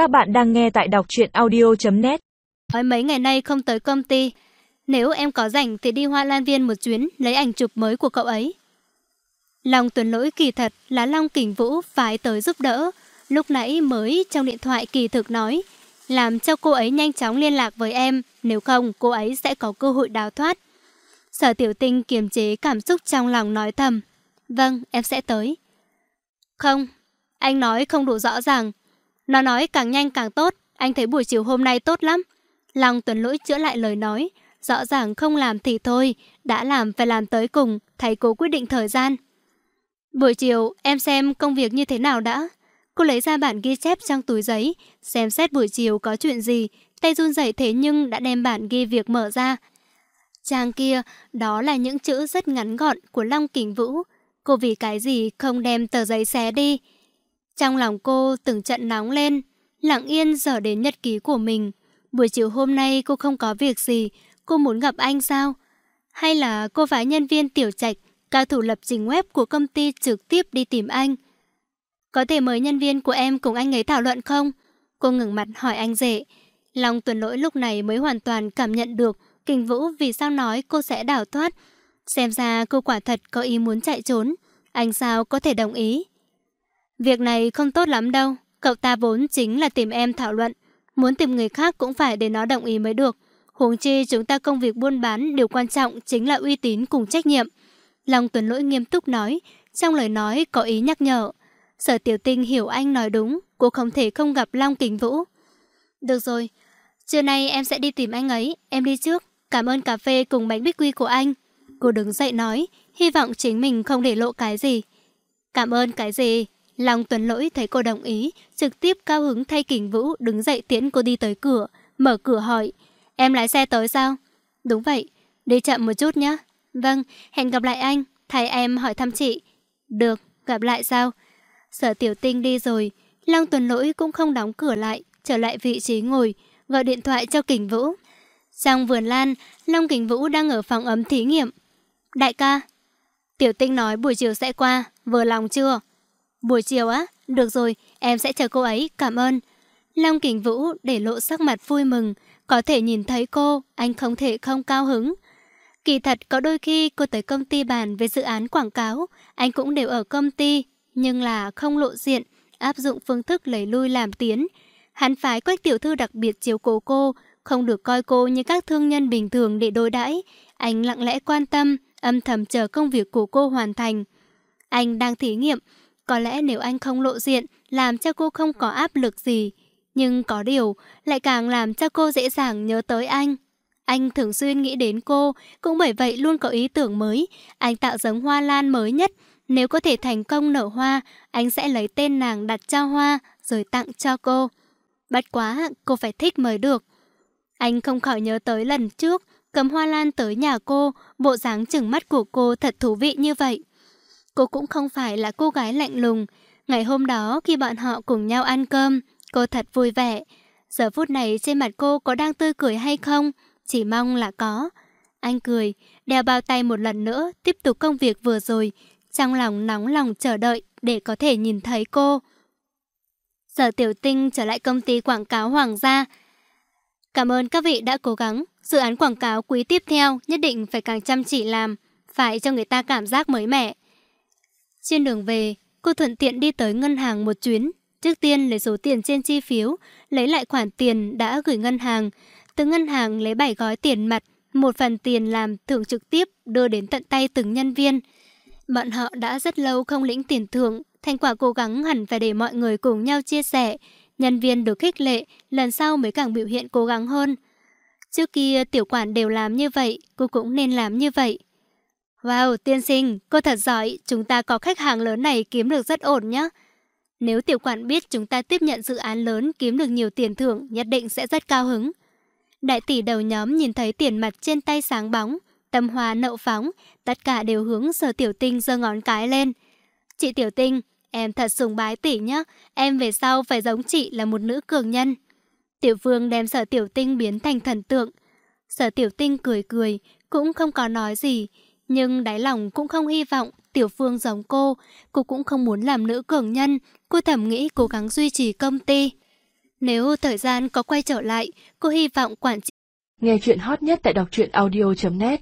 Các bạn đang nghe tại đọc truyện audio.net Nói mấy ngày nay không tới công ty. Nếu em có rảnh thì đi Hoa Lan Viên một chuyến lấy ảnh chụp mới của cậu ấy. Long tuần lỗi kỳ thật là Long Kình Vũ phải tới giúp đỡ. Lúc nãy mới trong điện thoại kỳ thực nói làm cho cô ấy nhanh chóng liên lạc với em, nếu không cô ấy sẽ có cơ hội đào thoát. Sở tiểu tinh kiềm chế cảm xúc trong lòng nói thầm. Vâng, em sẽ tới. Không, anh nói không đủ rõ ràng. Nó nói càng nhanh càng tốt, anh thấy buổi chiều hôm nay tốt lắm. Long tuần lỗi chữa lại lời nói. Rõ ràng không làm thì thôi, đã làm phải làm tới cùng, thầy cố quyết định thời gian. Buổi chiều, em xem công việc như thế nào đã. Cô lấy ra bản ghi chép trong túi giấy, xem xét buổi chiều có chuyện gì. Tay run rẩy thế nhưng đã đem bản ghi việc mở ra. Trang kia, đó là những chữ rất ngắn gọn của Long Kình Vũ. Cô vì cái gì không đem tờ giấy xé đi. Trong lòng cô từng trận nóng lên, lặng yên dở đến nhật ký của mình. Buổi chiều hôm nay cô không có việc gì, cô muốn gặp anh sao? Hay là cô phái nhân viên tiểu trạch, cao thủ lập trình web của công ty trực tiếp đi tìm anh? Có thể mời nhân viên của em cùng anh ấy thảo luận không? Cô ngừng mặt hỏi anh dễ. Long tuần lỗi lúc này mới hoàn toàn cảm nhận được Kình Vũ vì sao nói cô sẽ đảo thoát. Xem ra cô quả thật có ý muốn chạy trốn. Anh sao có thể đồng ý? Việc này không tốt lắm đâu. Cậu ta vốn chính là tìm em thảo luận. Muốn tìm người khác cũng phải để nó đồng ý mới được. Huống chi chúng ta công việc buôn bán điều quan trọng chính là uy tín cùng trách nhiệm. Long Tuấn Lỗi nghiêm túc nói, trong lời nói có ý nhắc nhở. Sở Tiểu Tinh hiểu anh nói đúng, cô không thể không gặp Long Kình Vũ. Được rồi, trưa nay em sẽ đi tìm anh ấy, em đi trước. Cảm ơn cà phê cùng bánh bích quy của anh. Cô đứng dậy nói, hy vọng chính mình không để lộ cái gì. Cảm ơn cái gì? Long Tuấn Lỗi thấy cô đồng ý, trực tiếp cao hứng thay Kình Vũ đứng dậy tiễn cô đi tới cửa, mở cửa hỏi, em lái xe tới sao? Đúng vậy, đi chậm một chút nhé. Vâng, hẹn gặp lại anh, thầy em hỏi thăm chị. Được, gặp lại sao? Sở tiểu tinh đi rồi, Long Tuấn Lỗi cũng không đóng cửa lại, trở lại vị trí ngồi, gọi điện thoại cho Kình Vũ. Trong vườn lan, Long Kình Vũ đang ở phòng ấm thí nghiệm. Đại ca, Tiểu Tinh nói buổi chiều sẽ qua, vừa lòng chưa? Buổi chiều á? Được rồi, em sẽ chờ cô ấy, cảm ơn. Long Kình Vũ để lộ sắc mặt vui mừng, có thể nhìn thấy cô, anh không thể không cao hứng. Kỳ thật có đôi khi cô tới công ty bàn về dự án quảng cáo, anh cũng đều ở công ty, nhưng là không lộ diện, áp dụng phương thức lấy lui làm tiến. Hắn phái quách tiểu thư đặc biệt chiếu cố cô, không được coi cô như các thương nhân bình thường để đối đãi. Anh lặng lẽ quan tâm, âm thầm chờ công việc của cô hoàn thành. Anh đang thí nghiệm, có lẽ nếu anh không lộ diện, làm cho cô không có áp lực gì. Nhưng có điều, lại càng làm cho cô dễ dàng nhớ tới anh. Anh thường xuyên nghĩ đến cô, cũng bởi vậy luôn có ý tưởng mới. Anh tạo giống hoa lan mới nhất. Nếu có thể thành công nở hoa, anh sẽ lấy tên nàng đặt cho hoa, rồi tặng cho cô. Bất quá, cô phải thích mới được. Anh không khỏi nhớ tới lần trước, cầm hoa lan tới nhà cô, bộ dáng chừng mắt của cô thật thú vị như vậy. Cô cũng không phải là cô gái lạnh lùng. Ngày hôm đó khi bọn họ cùng nhau ăn cơm, cô thật vui vẻ. Giờ phút này trên mặt cô có đang tươi cười hay không? Chỉ mong là có. Anh cười, đeo bao tay một lần nữa, tiếp tục công việc vừa rồi. Trong lòng nóng lòng chờ đợi để có thể nhìn thấy cô. Giờ Tiểu Tinh trở lại công ty quảng cáo Hoàng gia. Cảm ơn các vị đã cố gắng. Dự án quảng cáo quý tiếp theo nhất định phải càng chăm chỉ làm, phải cho người ta cảm giác mới mẻ. Trên đường về, cô thuận tiện đi tới ngân hàng một chuyến. Trước tiên lấy số tiền trên chi phiếu, lấy lại khoản tiền đã gửi ngân hàng. Từ ngân hàng lấy 7 gói tiền mặt, một phần tiền làm thưởng trực tiếp đưa đến tận tay từng nhân viên. Bọn họ đã rất lâu không lĩnh tiền thưởng, thành quả cố gắng hẳn phải để mọi người cùng nhau chia sẻ. Nhân viên được khích lệ, lần sau mới càng biểu hiện cố gắng hơn. Trước kia tiểu quản đều làm như vậy, cô cũng nên làm như vậy. Wow, tiên sinh, cô thật giỏi, chúng ta có khách hàng lớn này kiếm được rất ổn nhé. Nếu tiểu quản biết chúng ta tiếp nhận dự án lớn kiếm được nhiều tiền thưởng, nhất định sẽ rất cao hứng. Đại tỷ đầu nhóm nhìn thấy tiền mặt trên tay sáng bóng, tâm hoa nậu phóng, tất cả đều hướng sở tiểu tinh giơ ngón cái lên. Chị tiểu tinh, em thật sùng bái tỷ nhé, em về sau phải giống chị là một nữ cường nhân. Tiểu vương đem sở tiểu tinh biến thành thần tượng. Sở tiểu tinh cười cười, cũng không có nói gì, nhưng đáy lòng cũng không hy vọng Tiểu Phương giống cô, cô cũng không muốn làm nữ cường nhân, cô thầm nghĩ cố gắng duy trì công ty. Nếu thời gian có quay trở lại, cô hy vọng quản trị Nghe chuyện hot nhất tại đọc truyện audio.net